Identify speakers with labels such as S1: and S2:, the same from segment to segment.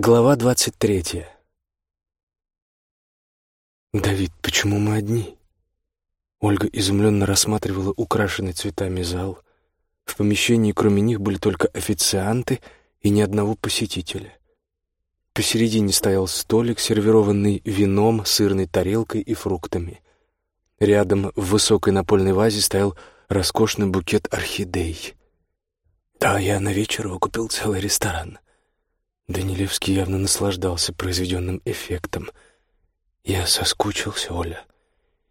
S1: Глава двадцать третья. «Давид, почему мы одни?» Ольга изумленно рассматривала украшенный цветами зал. В помещении кроме них были только официанты и ни одного посетителя. Посередине стоял столик, сервированный вином, сырной тарелкой и фруктами. Рядом в высокой напольной вазе стоял роскошный букет орхидей. «Да, я на вечер выкупил целый ресторан», Данилевский явно наслаждался произведенным эффектом. «Я соскучился, Оля,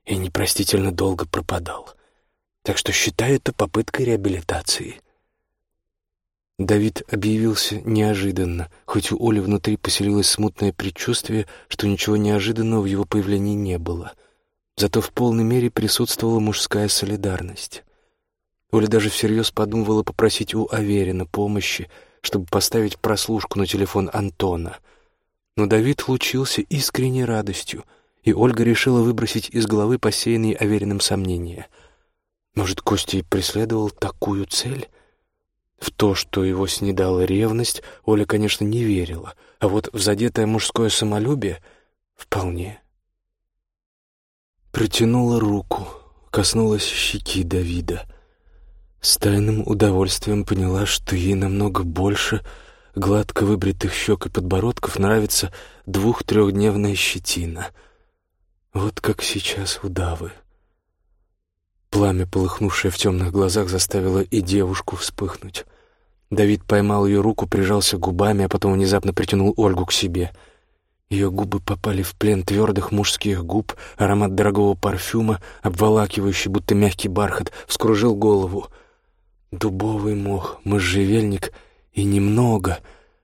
S1: и непростительно долго пропадал. Так что считаю это попыткой реабилитации». Давид объявился неожиданно, хоть у Оли внутри поселилось смутное предчувствие, что ничего неожиданного в его появлении не было. Зато в полной мере присутствовала мужская солидарность. Оля даже всерьез подумывала попросить у Аверина помощи — чтобы поставить прослушку на телефон Антона. Но Давид лучился искренней радостью, и Ольга решила выбросить из головы посеянные Авериным сомнения. Может, Костя и преследовал такую цель? В то, что его снедала ревность, Оля, конечно, не верила, а вот в задетое мужское самолюбие — вполне. Протянула руку, коснулась щеки Давида — с тайным удовольствием поняла, что ей намного больше гладко выбритых щек и подбородков нравится двух-трехдневная щетина. Вот как сейчас удавы. Пламя, полыхнувшее в темных глазах, заставило и девушку вспыхнуть. Давид поймал ее руку, прижался губами, а потом внезапно притянул Ольгу к себе. Ее губы попали в плен твердых мужских губ, аромат дорогого парфюма, обволакивающий, будто мягкий бархат, вскружил голову — дубовый мох, можжевельник и немного,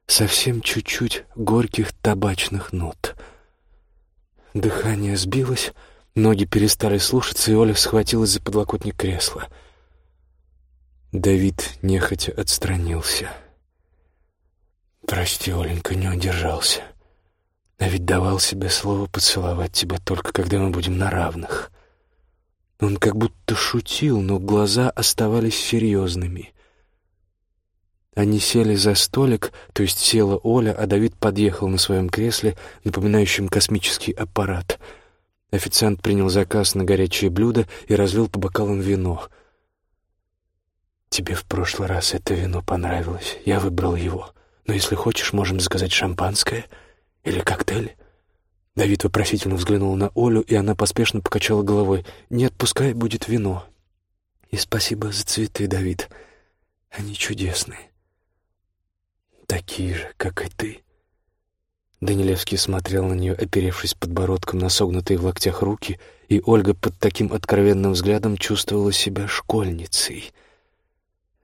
S1: совсем чуть-чуть горьких табачных нот. Дыхание сбилось, ноги перестали слушаться, и Оля схватилась за подлокотник кресла. Давид нехотя отстранился. «Прости, Оленька, не удержался. А ведь давал себе слово поцеловать тебя только когда мы будем на равных». Он как будто шутил, но глаза оставались серьезными. Они сели за столик, то есть села Оля, а Давид подъехал на своем кресле, напоминающем космический аппарат. Официант принял заказ на горячее блюдо и разлил по бокалам вино. «Тебе в прошлый раз это вино понравилось. Я выбрал его. Но если хочешь, можем заказать шампанское или коктейль». Давид вопросительно взглянул на Олю, и она поспешно покачала головой. «Нет, пускай будет вино». «И спасибо за цветы, Давид. Они чудесные». «Такие же, как и ты». Данилевский смотрел на нее, оперевшись подбородком на согнутые в локтях руки, и Ольга под таким откровенным взглядом чувствовала себя школьницей.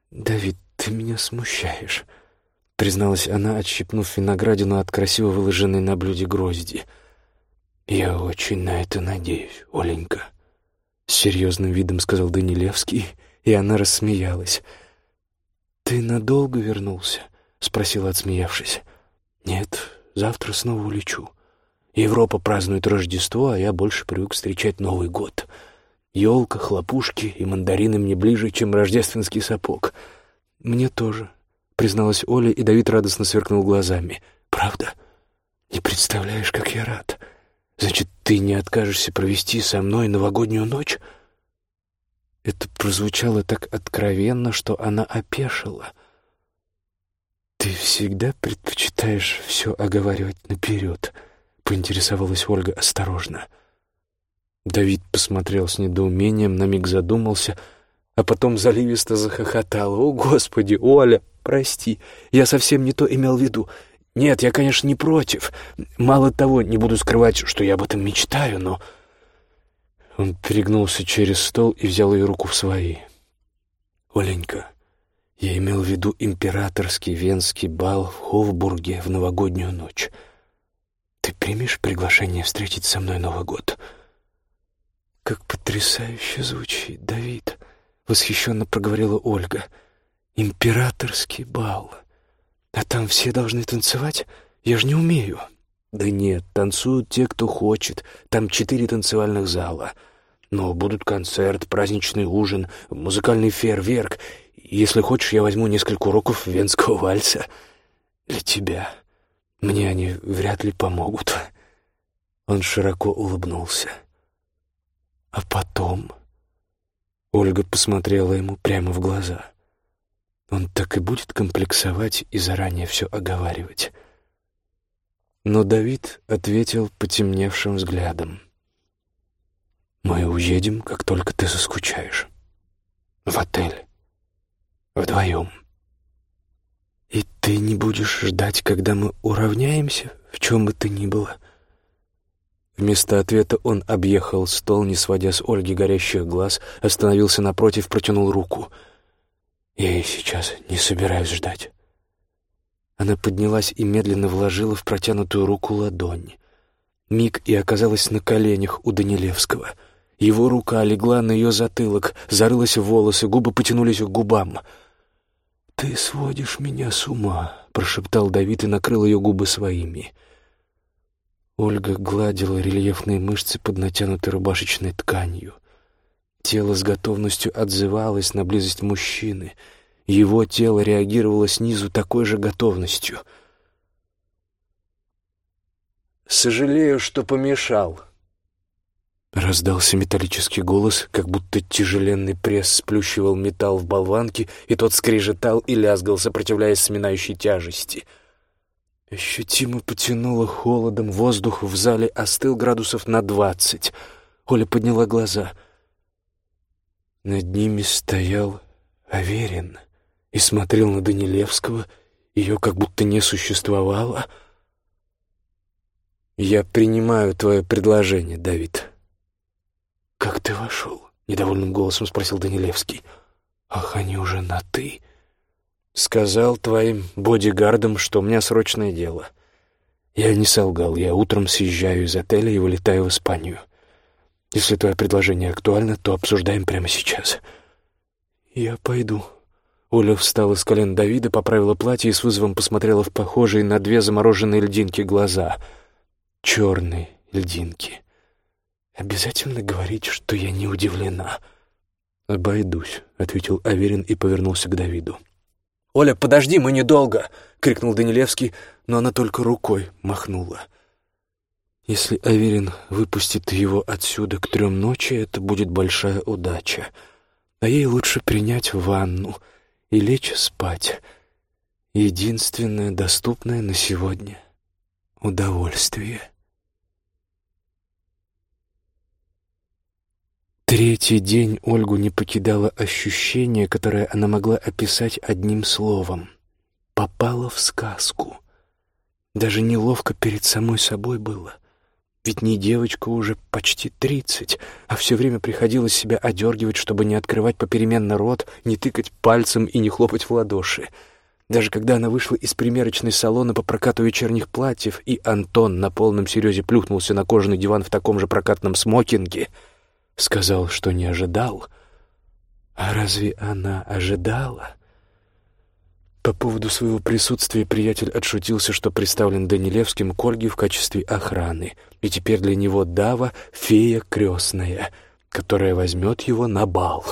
S1: «Давид, ты меня смущаешь», — призналась она, отщипнув виноградину от красиво выложенной на блюде грозди — «Я очень на это надеюсь, Оленька», — с серьезным видом сказал Данилевский, и она рассмеялась. «Ты надолго вернулся?» — спросила, отсмеявшись. «Нет, завтра снова улечу. Европа празднует Рождество, а я больше привык встречать Новый год. Елка, хлопушки и мандарины мне ближе, чем рождественский сапог. Мне тоже», — призналась Оля, и Давид радостно сверкнул глазами. «Правда? Не представляешь, как я рад!» Значит, ты не откажешься провести со мной новогоднюю ночь? Это прозвучало так откровенно, что она опешила. Ты всегда предпочитаешь все оговаривать наперед, поинтересовалась Ольга осторожно. Давид посмотрел с недоумением, на миг задумался, а потом заливисто захохотал. «О, Господи, Оля, прости, я совсем не то имел в виду. Нет, я, конечно, не против. Мало того, не буду скрывать, что я об этом мечтаю, но...» Он перегнулся через стол и взял ее руку в свои. «Оленька, я имел в виду императорский венский бал в Хофбурге в новогоднюю ночь. Ты примешь приглашение встретить со мной Новый год?» «Как потрясающе звучит, Давид!» — восхищенно проговорила Ольга. «Императорский бал!» «А там все должны танцевать? Я же не умею». «Да нет, танцуют те, кто хочет. Там четыре танцевальных зала. Но будут концерт, праздничный ужин, музыкальный фейерверк. Если хочешь, я возьму несколько уроков венского вальса. Для тебя. Мне они вряд ли помогут. Он широко улыбнулся. А потом... Ольга посмотрела ему прямо в глаза. Он так и будет комплексовать и заранее все оговаривать. Но Давид ответил потемневшим взглядом. «Мы уедем, как только ты заскучаешь. В отель. Вдвоем. И ты не будешь ждать, когда мы уравняемся, в чем бы то ни было?» Вместо ответа он объехал стол, не сводя с Ольги горящих глаз, остановился напротив, протянул руку. «Я и сейчас не собираюсь ждать». Она поднялась и медленно вложила в протянутую руку ладонь. Миг и оказалась на коленях у Данилевского. Его рука легла на ее затылок, зарылась в волосы, губы потянулись к губам. «Ты сводишь меня с ума», — прошептал Давид и накрыл ее губы своими. «Я Ольга гладила рельефные мышцы под натянутой рубашечной тканью. Тело с готовностью отзывалось на близость мужчины. Его тело реагировало снизу такой же готовностью. «Сожалею, что помешал», Раздался металлический голос, как будто тяжеленный пресс сплющивал металл в болванке, и тот скрежетал и лязгал, сопротивляясь сминающей тяжести — Ощутимо потянуло холодом, воздух в зале остыл градусов на двадцать. Оля подняла глаза. Над ними стоял Аверин и смотрел на Данилевского. Ее как будто не существовало. «Я принимаю твое предложение, Давид». «Как ты вошел?» — недовольным голосом спросил Данилевский. «Ах, они уже на «ты». Сказал твоим бодигардам, что у меня срочное дело. Я не солгал, я утром съезжаю из отеля и вылетаю в Испанию. Если твое предложение актуально, то обсуждаем прямо сейчас. Я пойду. Оля встала с колен Давида, поправила платье и с вызовом посмотрела в похожие на две замороженные льдинки глаза. Черные льдинки. Обязательно говорить, что я не удивлена. «Обойдусь», — ответил Аверин и повернулся к Давиду.
S2: «Оля, подожди, мы недолго!» — крикнул Данилевский,
S1: но она только рукой махнула. Если Аверин выпустит его отсюда к трем ночи, это будет большая удача. А ей лучше принять ванну и лечь спать. Единственное доступное на сегодня удовольствие. Третий день Ольгу не покидало ощущение, которое она могла описать одним словом. Попала в сказку. Даже неловко перед самой собой было. Ведь не девочка уже почти тридцать, а все время приходилось себя одергивать, чтобы не открывать попеременно рот, не тыкать пальцем и не хлопать в ладоши. Даже когда она вышла из примерочной салона по прокату вечерних платьев, и Антон на полном серьезе плюхнулся на кожаный диван в таком же прокатном смокинге — сказал, что не ожидал. А разве она ожидала? По поводу своего присутствия приятель отшутился, что представлен Данилевским к Ольге в качестве охраны, и теперь для него Дава — фея крестная, которая возьмет его на бал.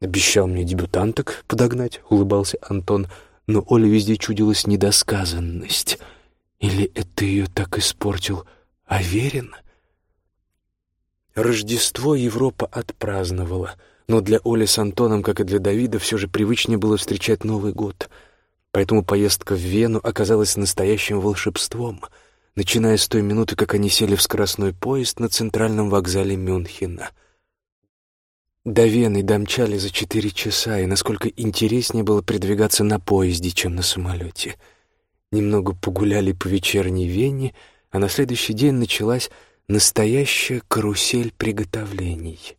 S1: «Обещал мне дебютанток подогнать», — улыбался Антон, но Оле везде чудилась недосказанность. Или это ее так испортил Аверин? — Рождество Европа отпраздновала, но для Оли с Антоном, как и для Давида, все же привычнее было встречать Новый год. Поэтому поездка в Вену оказалась настоящим волшебством, начиная с той минуты, как они сели в скоростной поезд на центральном вокзале Мюнхена. До Вены домчали за четыре часа, и насколько интереснее было передвигаться на поезде, чем на самолете. Немного погуляли по вечерней Вене, а на следующий день началась Настоящая карусель приготовлений.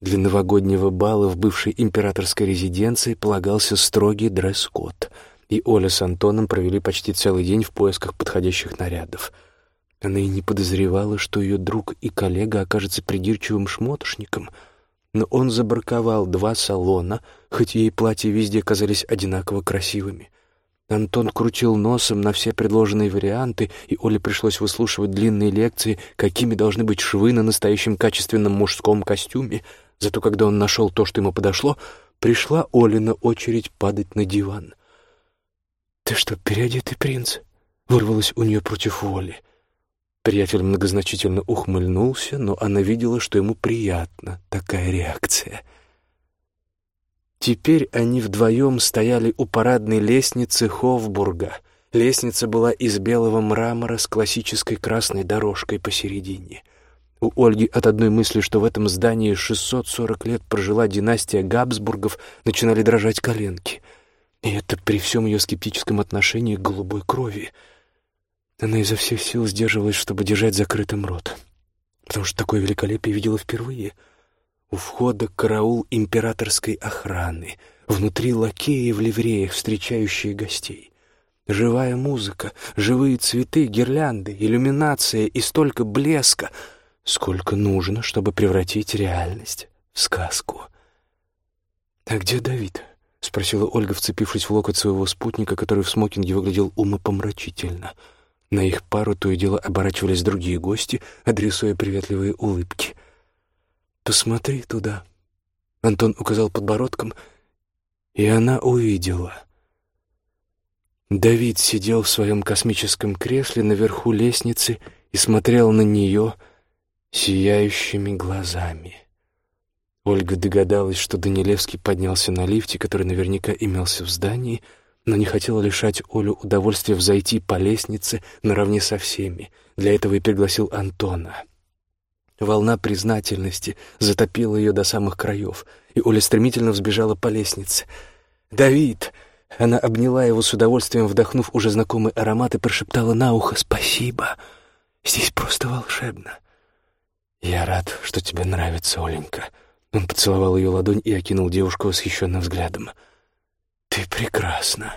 S1: Для новогоднего бала в бывшей императорской резиденции полагался строгий дресс-код, и Оля с Антоном провели почти целый день в поисках подходящих нарядов. Она и не подозревала, что ее друг и коллега окажется придирчивым шмотошником, но он забраковал два салона, хоть ей платья везде казались одинаково красивыми — Антон крутил носом на все предложенные варианты, и Оле пришлось выслушивать длинные лекции, какими должны быть швы на настоящем качественном мужском костюме. Зато когда он нашел то, что ему подошло, пришла Олина очередь падать на диван. «Ты что, переодетый принц?» вырвалось у нее против воли. Приятель многозначительно ухмыльнулся, но она видела, что ему приятна такая реакция. Теперь они вдвоем стояли у парадной лестницы Хофбурга. Лестница была из белого мрамора с классической красной дорожкой посередине. У Ольги от одной мысли, что в этом здании 640 лет прожила династия Габсбургов, начинали дрожать коленки. И это при всем ее скептическом отношении к голубой крови — она изо всех сил сдерживалась, чтобы держать закрытым рот, потому что такое великолепие видела впервые. У входа караул императорской охраны, внутри лакеи в ливреях, встречающие гостей. Живая музыка, живые цветы, гирлянды, иллюминация и столько блеска, сколько нужно, чтобы превратить реальность в сказку. «А где Давид?» — спросила Ольга, вцепившись в локоть своего спутника, который в смокинге выглядел умопомрачительно — на их пару то и дело оборачивались другие гости, адресуя приветливые улыбки. «Посмотри туда», — Антон указал подбородком, и она увидела. Давид сидел в своем космическом кресле наверху лестницы и смотрел на нее сияющими глазами. Ольга догадалась, что Данилевский поднялся на лифте, который наверняка имелся в здании, — но не хотела лишать Олю удовольствия взойти по лестнице наравне со всеми. Для этого и пригласил Антона. Волна признательности затопила ее до самых краев, и Оля стремительно взбежала по лестнице. «Давид!» Она обняла его с удовольствием, вдохнув уже знакомый аромат, и прошептала на ухо «Спасибо! Здесь просто волшебно!» «Я рад, что тебе нравится, Оленька». Он поцеловал ее ладонь и окинул девушку восхищенным взглядом. «Ты прекрасна!»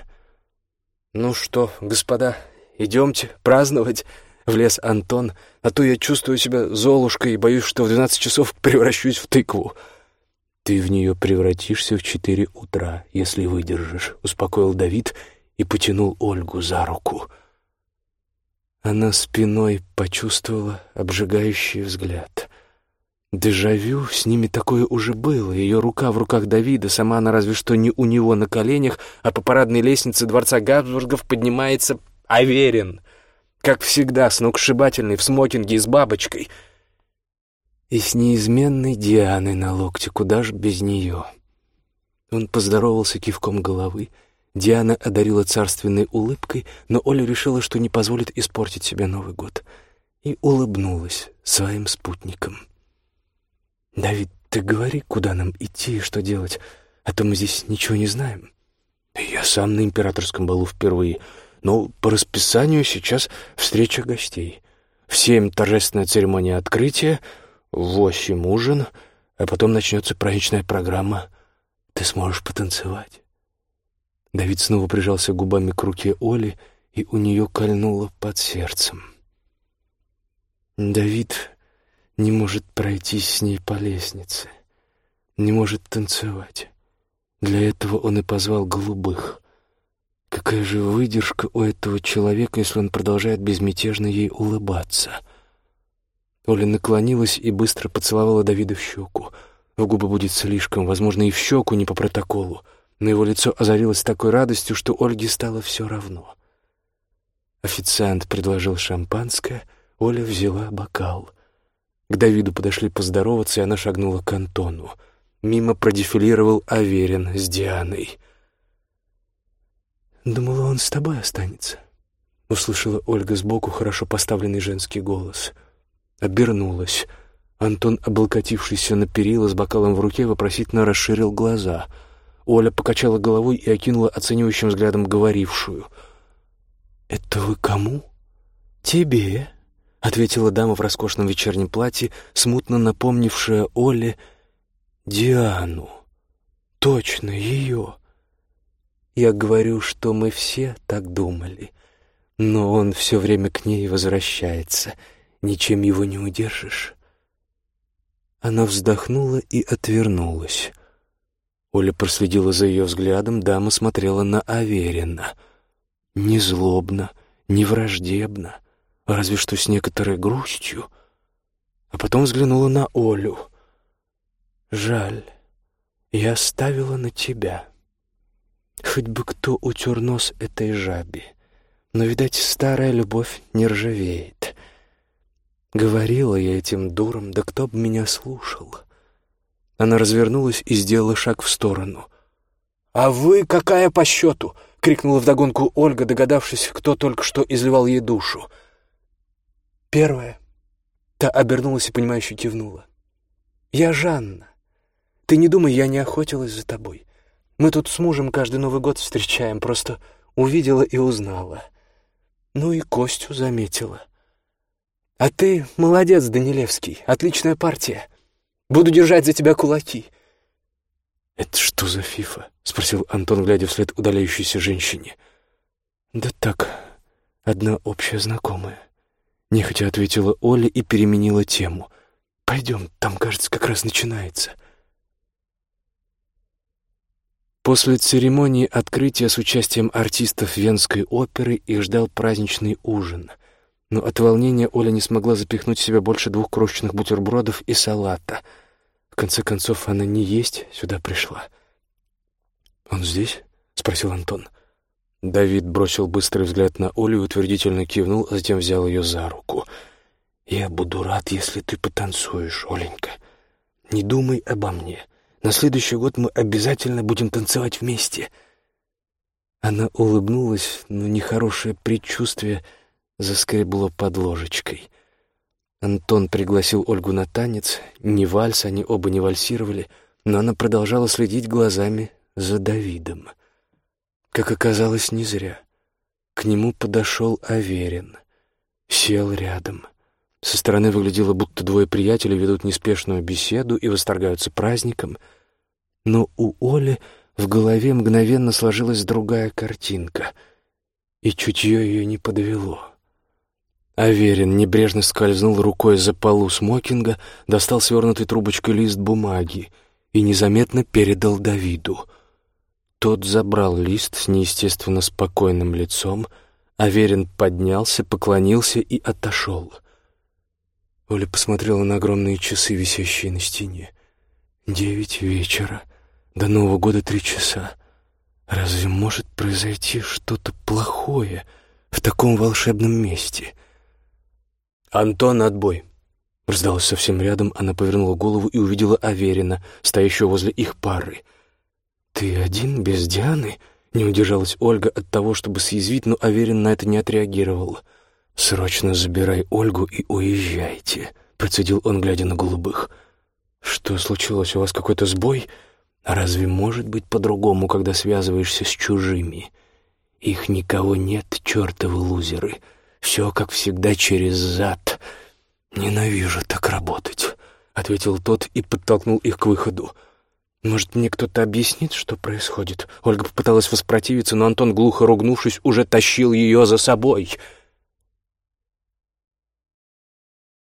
S1: «Ну что, господа, идемте праздновать!» — влез Антон. «А то я чувствую себя золушкой и боюсь, что в двенадцать часов превращусь в тыкву». «Ты в нее превратишься в четыре утра, если выдержишь», — успокоил Давид и потянул Ольгу за руку. Она спиной почувствовала обжигающий взгляд. Дежавю, с ними такое уже было. Ее рука в руках Давида, сама она разве что не у него на коленях, а по парадной лестнице дворца Габсбургов поднимается Аверин. Как всегда, сногсшибательный, в смокинге и с бабочкой. И с неизменной Дианой на локте, куда ж без нее. Он поздоровался кивком головы. Диана одарила царственной улыбкой, но Оля решила, что не позволит испортить себе Новый год. И улыбнулась своим спутникам. «Давид, ты говори, куда нам идти и что делать, а то мы здесь ничего не знаем». «Я сам на императорском балу впервые, но по расписанию сейчас встреча гостей. В семь торжественная церемония открытия, в восемь ужин, а потом начнется праздничная программа. Ты сможешь потанцевать». Давид снова прижался губами к руке Оли, и у нее кольнуло под сердцем. Давид не может пройтись с ней по лестнице, не может танцевать. Для этого он и позвал голубых. Какая же выдержка у этого человека, если он продолжает безмятежно ей улыбаться? Оля наклонилась и быстро поцеловала Давида в щеку. В губы будет слишком, возможно, и в щеку не по протоколу. Но его лицо озарилось такой радостью, что Ольге стало все равно. Официант предложил шампанское, Оля взяла бокал — к Давиду подошли поздороваться, и она шагнула к Антону. Мимо продефилировал Аверин с Дианой. «Думала, он с тобой останется», — услышала Ольга сбоку хорошо поставленный женский голос. Обернулась. Антон, облокотившийся на перила с бокалом в руке, вопросительно расширил глаза. Оля покачала головой и окинула оценивающим взглядом говорившую. «Это вы кому?» «Тебе», — ответила дама в роскошном вечернем платье, смутно напомнившая Оле Диану. Точно, ее. Я говорю, что мы все так думали, но он все время к ней возвращается, ничем его не удержишь. Она вздохнула и отвернулась. Оля проследила за ее взглядом, дама смотрела на Аверина. Не враждебно — разве что с некоторой грустью, а потом взглянула на Олю. «Жаль, я оставила на тебя. Хоть бы кто утер нос этой жабе. Но, видать, старая любовь не ржавеет. Говорила я этим дурам, да кто бы меня слушал. Она развернулась и сделала шаг в сторону.
S2: «А вы какая по счету?» — крикнула вдогонку Ольга, догадавшись, кто только что изливал ей душу. «Первая». Та обернулась и, понимающе кивнула. «Я Жанна. Ты не думай, я не охотилась за тобой. Мы тут с мужем каждый Новый год встречаем, просто увидела и узнала. Ну и Костю заметила. А ты молодец, Данилевский, отличная партия. Буду держать за тебя кулаки».
S1: «Это что за фифа?» — спросил Антон, глядя вслед удаляющейся женщине. «Да так, одна общая знакомая». Нехотя ответила Оля и переменила тему. «Пойдем, там, кажется, как раз начинается». После церемонии открытия с участием артистов Венской оперы их ждал праздничный ужин. Но от волнения Оля не смогла запихнуть в себя больше двух крошечных бутербродов и салата. В конце концов, она не есть сюда пришла. «Он здесь?» — спросил Антон. Давид бросил быстрый взгляд на Олю и утвердительно кивнул, а затем взял ее за руку. «Я буду рад, если ты потанцуешь, Оленька. Не думай обо мне. На следующий год мы обязательно будем танцевать вместе». Она улыбнулась, но нехорошее предчувствие заскребло под ложечкой. Антон пригласил Ольгу на танец. Не вальс, они оба не вальсировали, но она продолжала следить глазами за Давидом. Как оказалось, не зря. К нему подошел Аверин. Сел рядом. Со стороны выглядело, будто двое приятелей ведут неспешную беседу и восторгаются праздником. Но у Оли в голове мгновенно сложилась другая картинка, и чутье ее не подвело. Аверин небрежно скользнул рукой за полу смокинга, достал свернутый трубочкой лист бумаги и незаметно передал Давиду. Тот забрал лист с неестественно спокойным лицом, Аверин поднялся, поклонился и отошел — Оля посмотрела на огромные часы, висящие на стене. Девять вечера. До Нового года три часа. Разве может произойти что-то плохое в таком волшебном месте?
S2: «Антон, отбой!»
S1: Раздалось совсем рядом, она повернула голову и увидела Аверина, стоящего возле их пары. «Ты один, без Дианы?» Не удержалась Ольга от того, чтобы съязвить, но Аверин на это не отреагировал. «Срочно забирай Ольгу и уезжайте», — процедил он, глядя на голубых. «Что случилось? У вас какой-то сбой? Разве может быть по-другому, когда связываешься с чужими? Их никого нет, чертовы лузеры. Все, как всегда, через зад. Ненавижу так работать», — ответил тот и подтолкнул их к выходу. «Может, мне кто-то объяснит, что происходит?» Ольга попыталась воспротивиться, но Антон, глухо ругнувшись, уже тащил ее за собой —